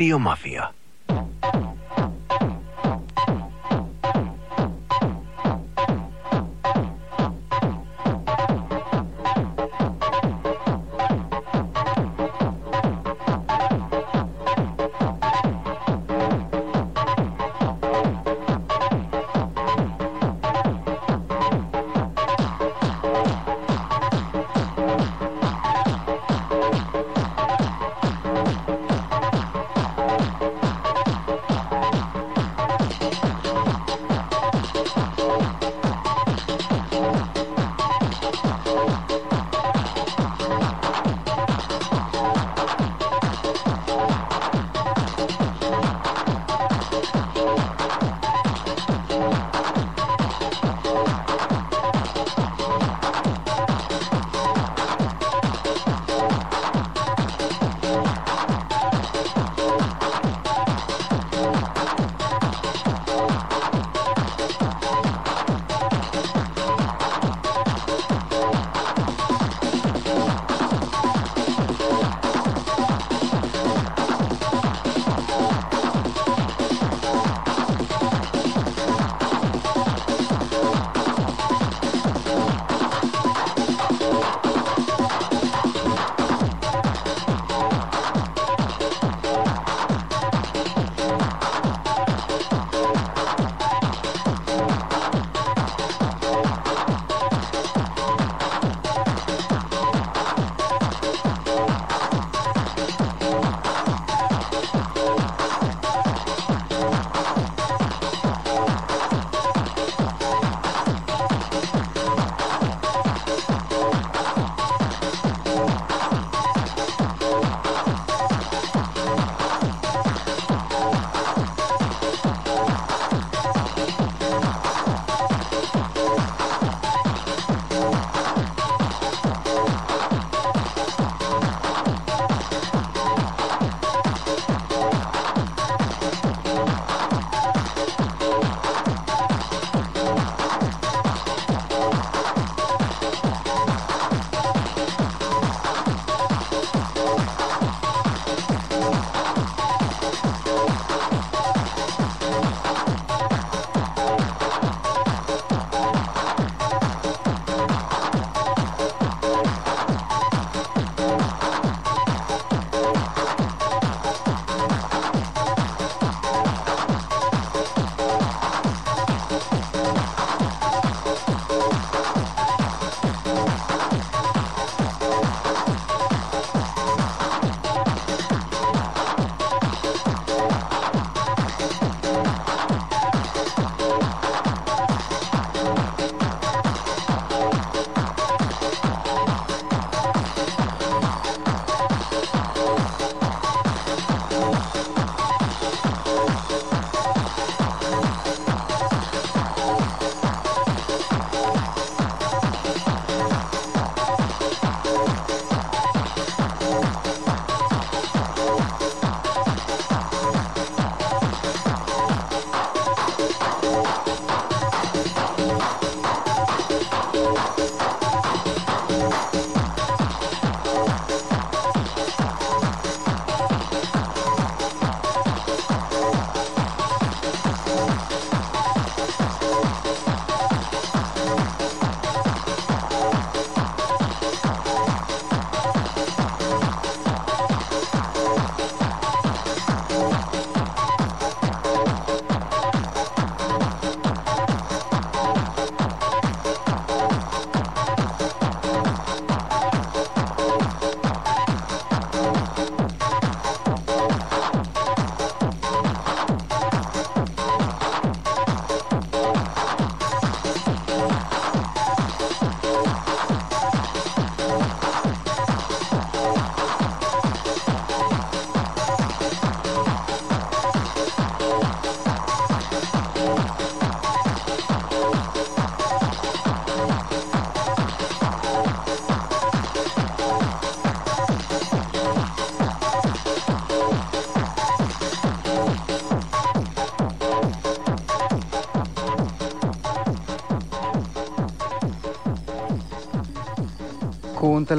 রেডিও মাফি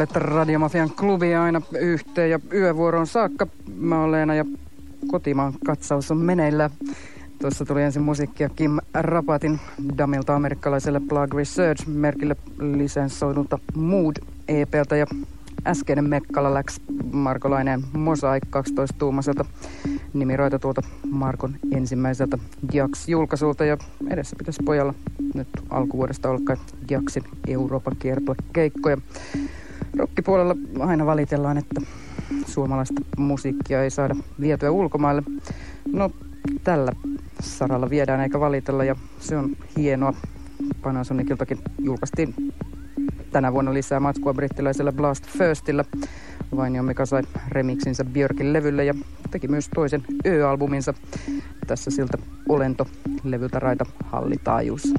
Kuuntelet Radiomafian klubia aina yhteen ja yövuoron saakka. Mä olen Leena ja kotimaan katsaus on meneillä. Tuossa tuli ensin musiikkia Kim Rapatin Damilta amerikkalaiselle Plug Research-merkille lisenssoidulta Mood EPltä ja äskeinen Mekkala läks Markolainen Mosaik 12-tuumaiselta nimiroita tuolta Markon ensimmäiseltä Jax-julkaisulta ja edessä pitäisi pojalla nyt alkuvuodesta olla Jaxin Euroopan kiertuekeikkoja. Rokkipuolella aina valitellaan, että suomalaista musiikkia ei saada vietyä ulkomaille. No tällä saralla viedään eikä valitella ja se on hienoa. Panasoniciltakin julkaistiin tänä vuonna lisää matskua brittiläisellä Blast Firstillä. Vainio mikä sai remixinsä Björkin levylle ja teki myös toisen Ö-albuminsa. Tässä siltä Olento levyltä raita hallitaajuus.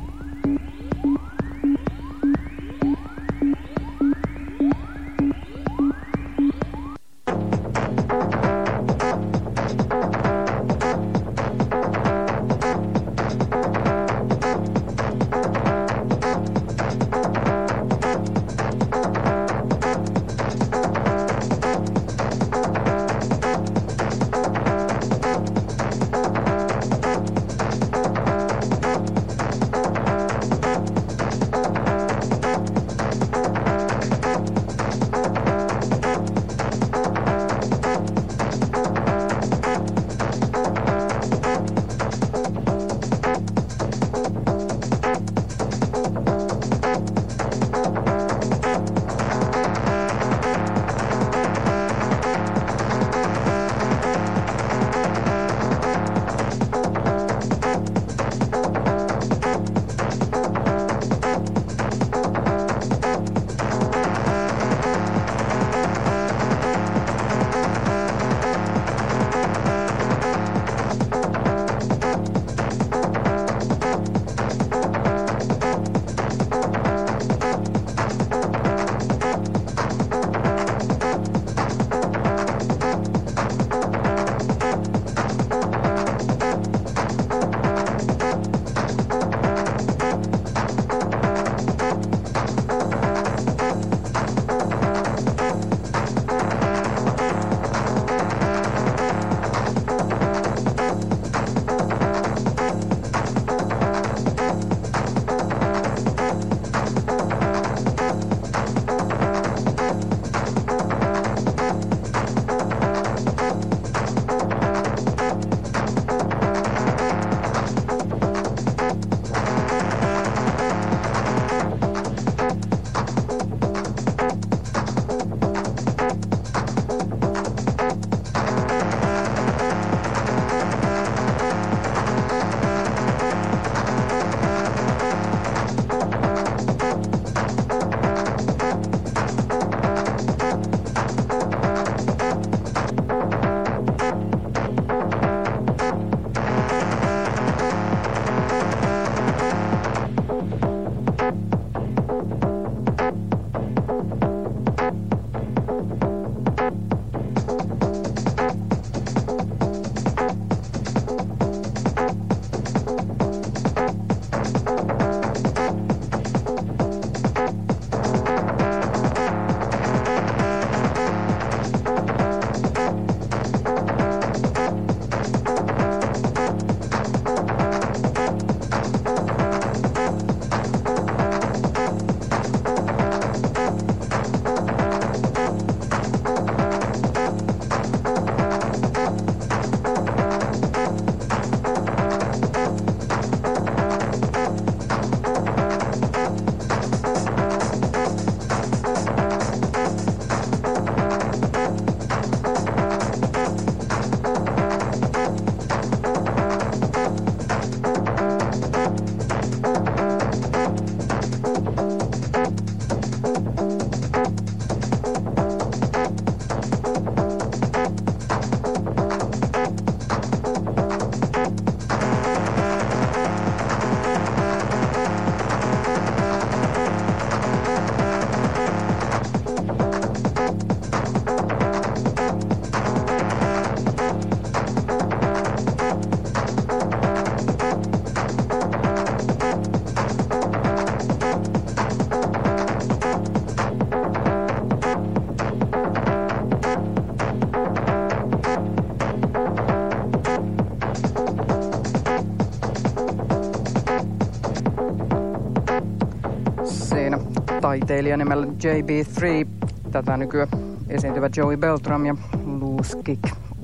Taiteilija nimellä JB3. Tätä nykyään esiintyvä Joey Beltram ja Loose Kick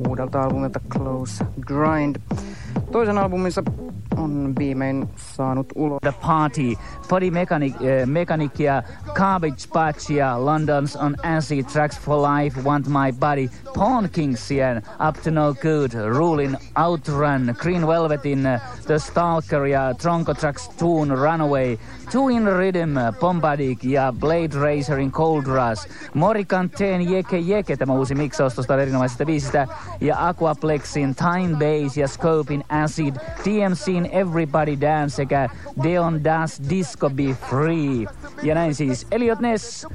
uudelta albumilta Close Grind. Toisen albuminsa on viimein saanut ulos. The Party, Body Mechanic, äh, Mechanicia, Garbage Patchia, London's on Acid, Tracks for Life, Want My Body, Pawn Kingsian, Up to No Good, Ruling, Outrun, Green Velvetin, uh, The Stalker ja Tronco Tracks Tune, Runaway, Two in Rhythm, Bombadik ja Blade Racerin Cold Rush, Morikanteen Jeke Jeke, tämä uusi miksaus tuosta erinomaisesta biisistä, ja Aquaplexin Time Base ja Scopein Acid, DMCin Everybody Dance sekä Deon Das Disco Be Free. Ja näin siis Eliot Ness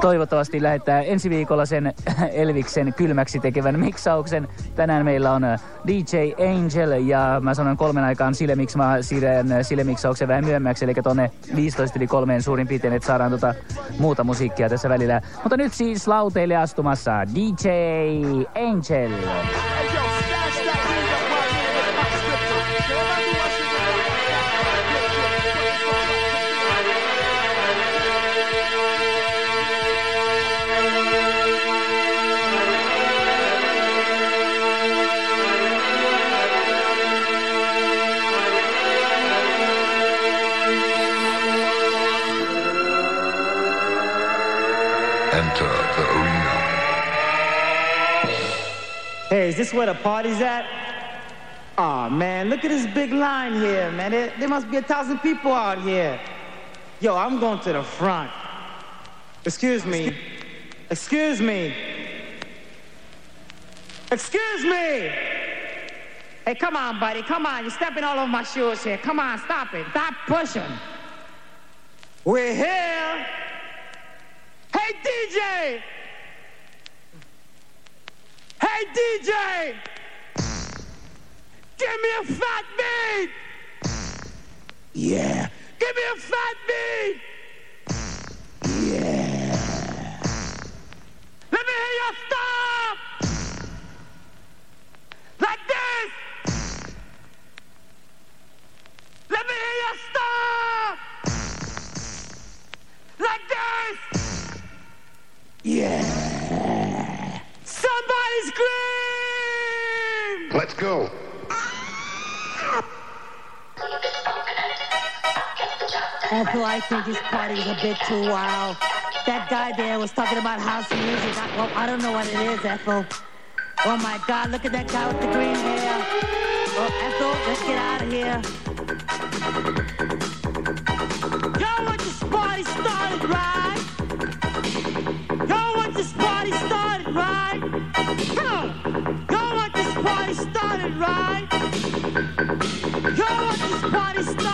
toivottavasti lähettää ensi viikolla sen Elviksen kylmäksi tekevän miksauksen. Tänään meillä on DJ Angel ja mä sanon kolmen aikaan sille, miksi mä siirrän sille miksauksen vähän myöhemmäksi, eli tonne 15 yli kolmeen suurin piirtein, että saadaan tota muuta musiikkia tässä välillä. Mutta nyt siis lauteille astumassa DJ Angel. This where the party's at? Aw, oh, man, look at this big line here, man. There, there must be a thousand people out here. Yo, I'm going to the front. Excuse me. Excuse me. Excuse me. Hey, come on, buddy. Come on. You're stepping all over my shoes here. Come on, stop it. Stop pushing. We're here. Hey, DJ! Hey, DJ! Give me a fat beat! Yeah. Give me a fat wild. That guy there was talking about house music. I, well, I don't know what it is, Ethel. Oh my God, look at that guy with the green hair. Oh, Ethel, let's get out of here. Y'all want this party started, right? Y'all want this party started, right? Come! Y'all want this party started, right? Y'all want this party started,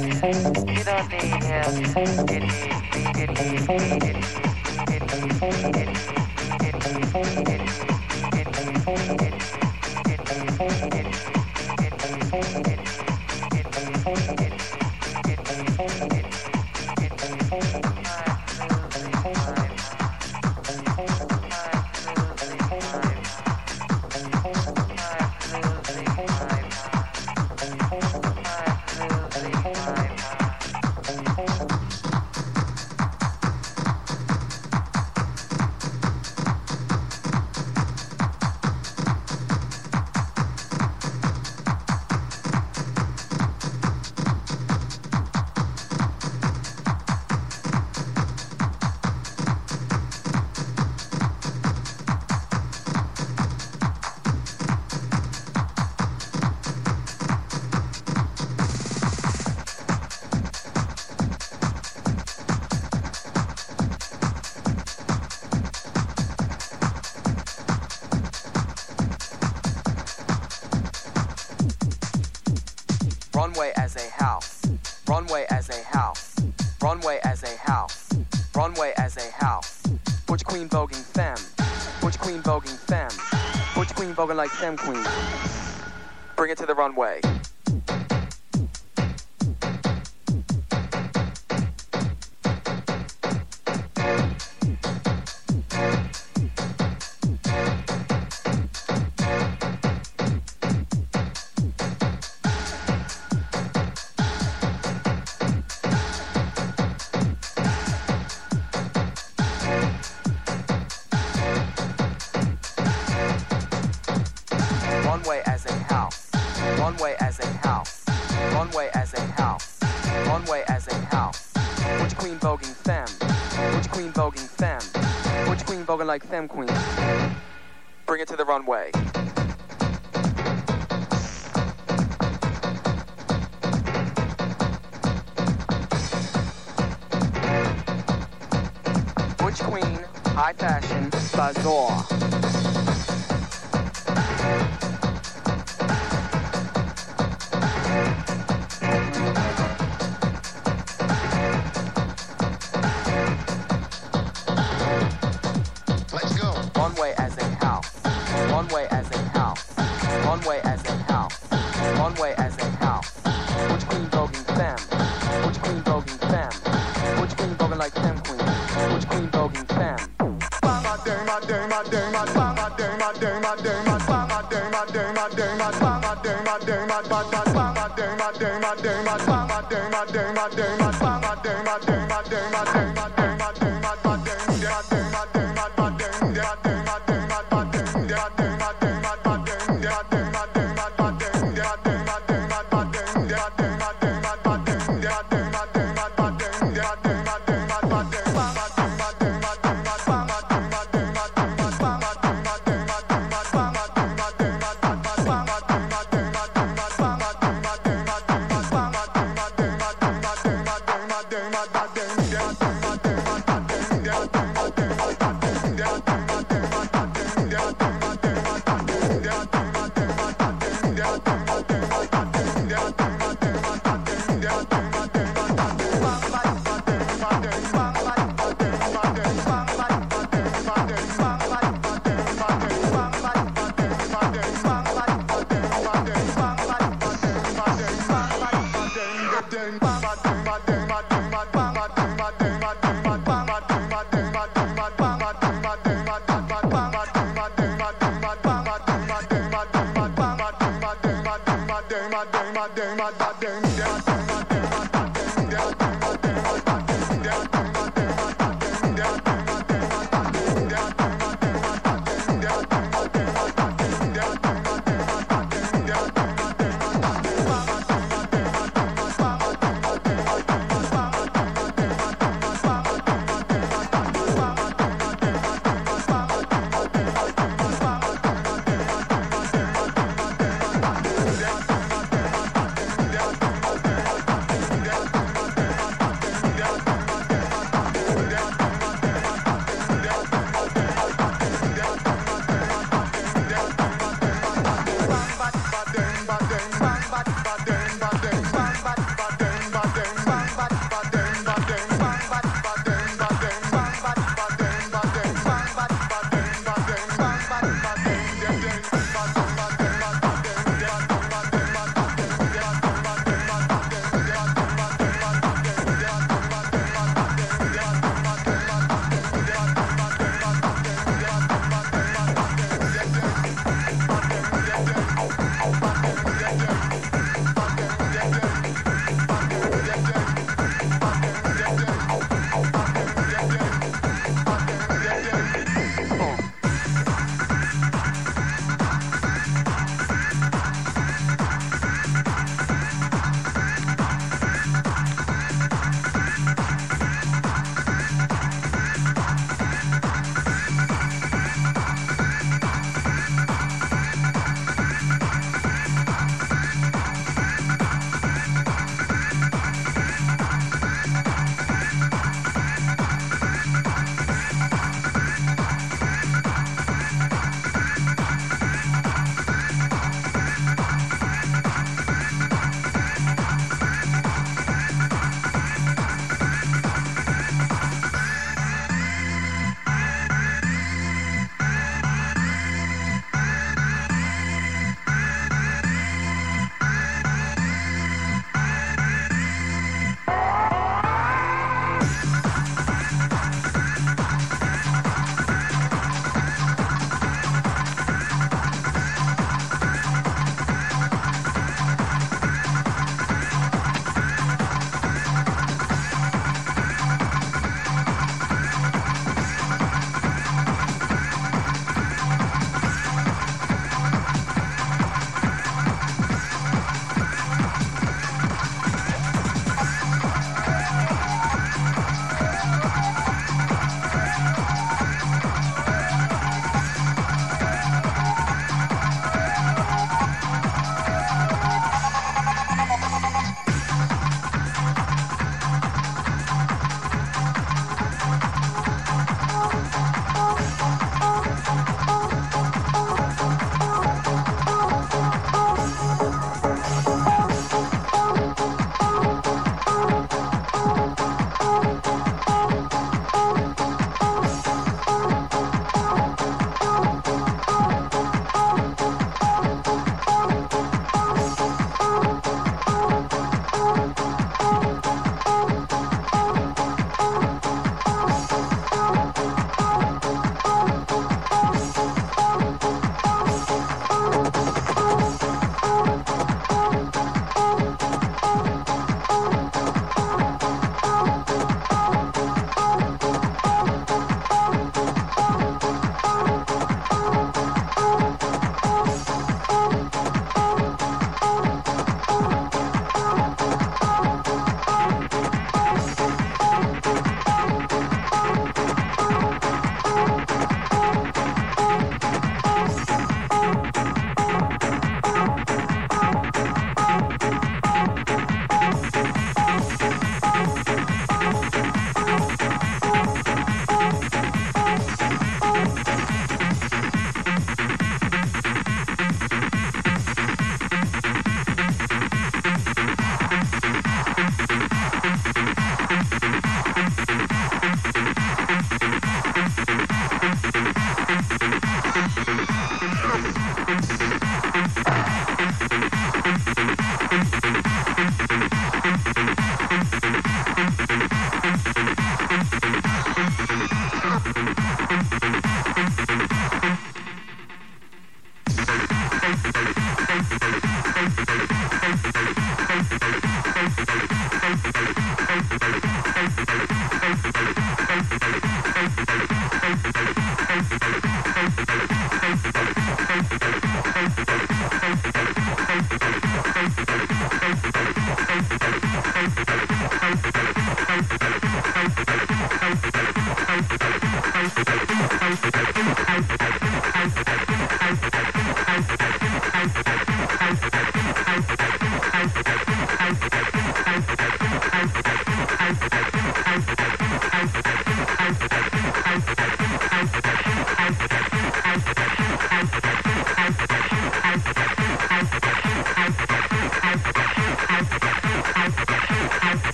here, voguing Sam. Butch queen voguing like Sam queen. Bring it to the runway. Like Femme Queen. Bring it to the runway. Butch Queen, High Fashion, Bazaar. Yeah.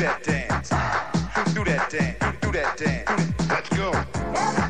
that dance. Do that dance. Do that dance. Let's go.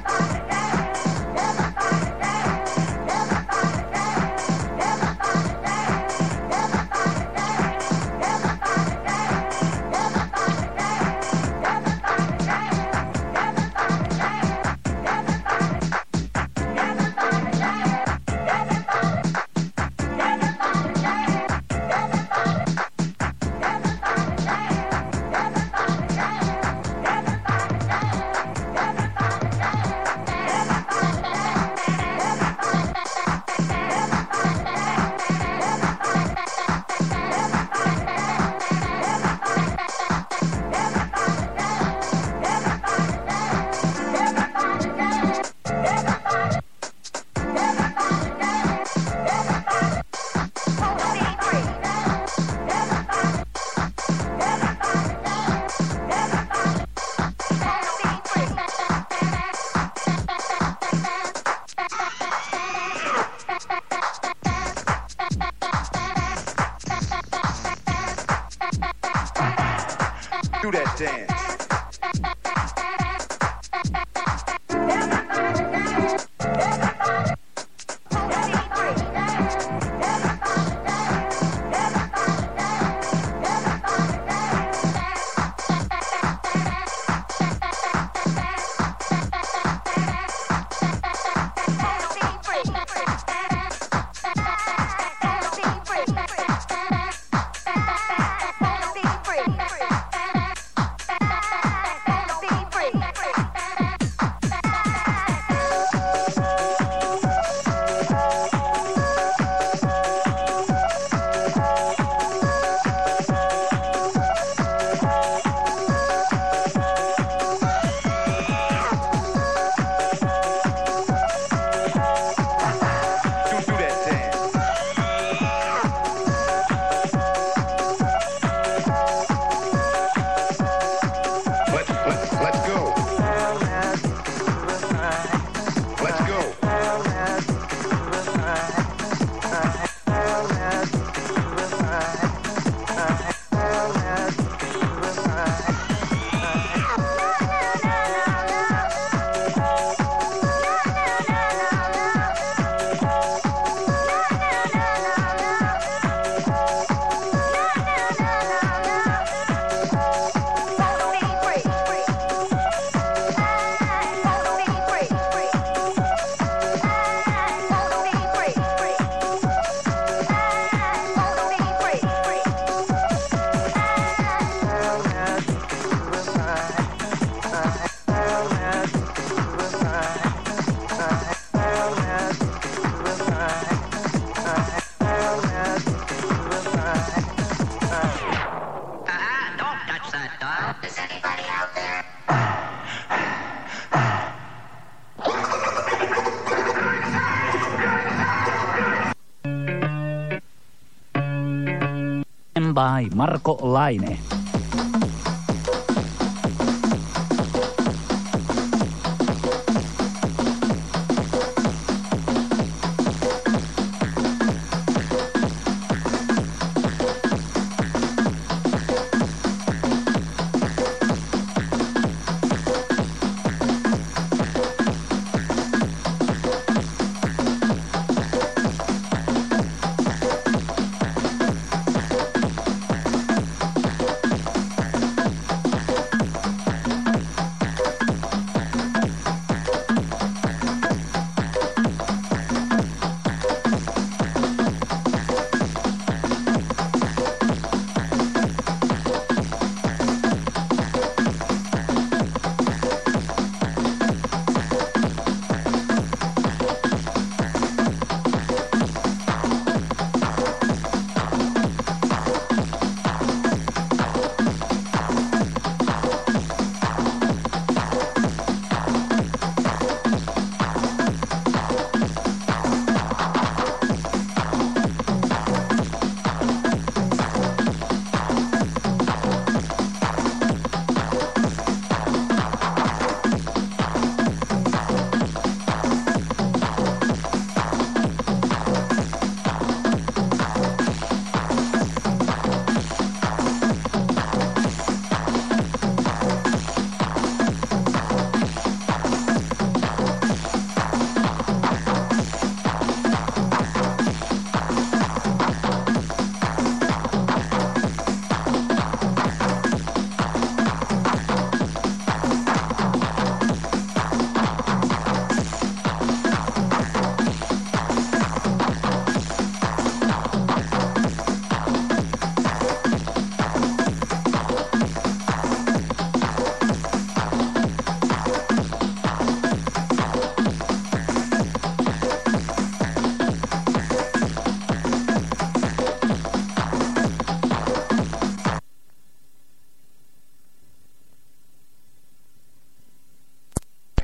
By Marko Laine.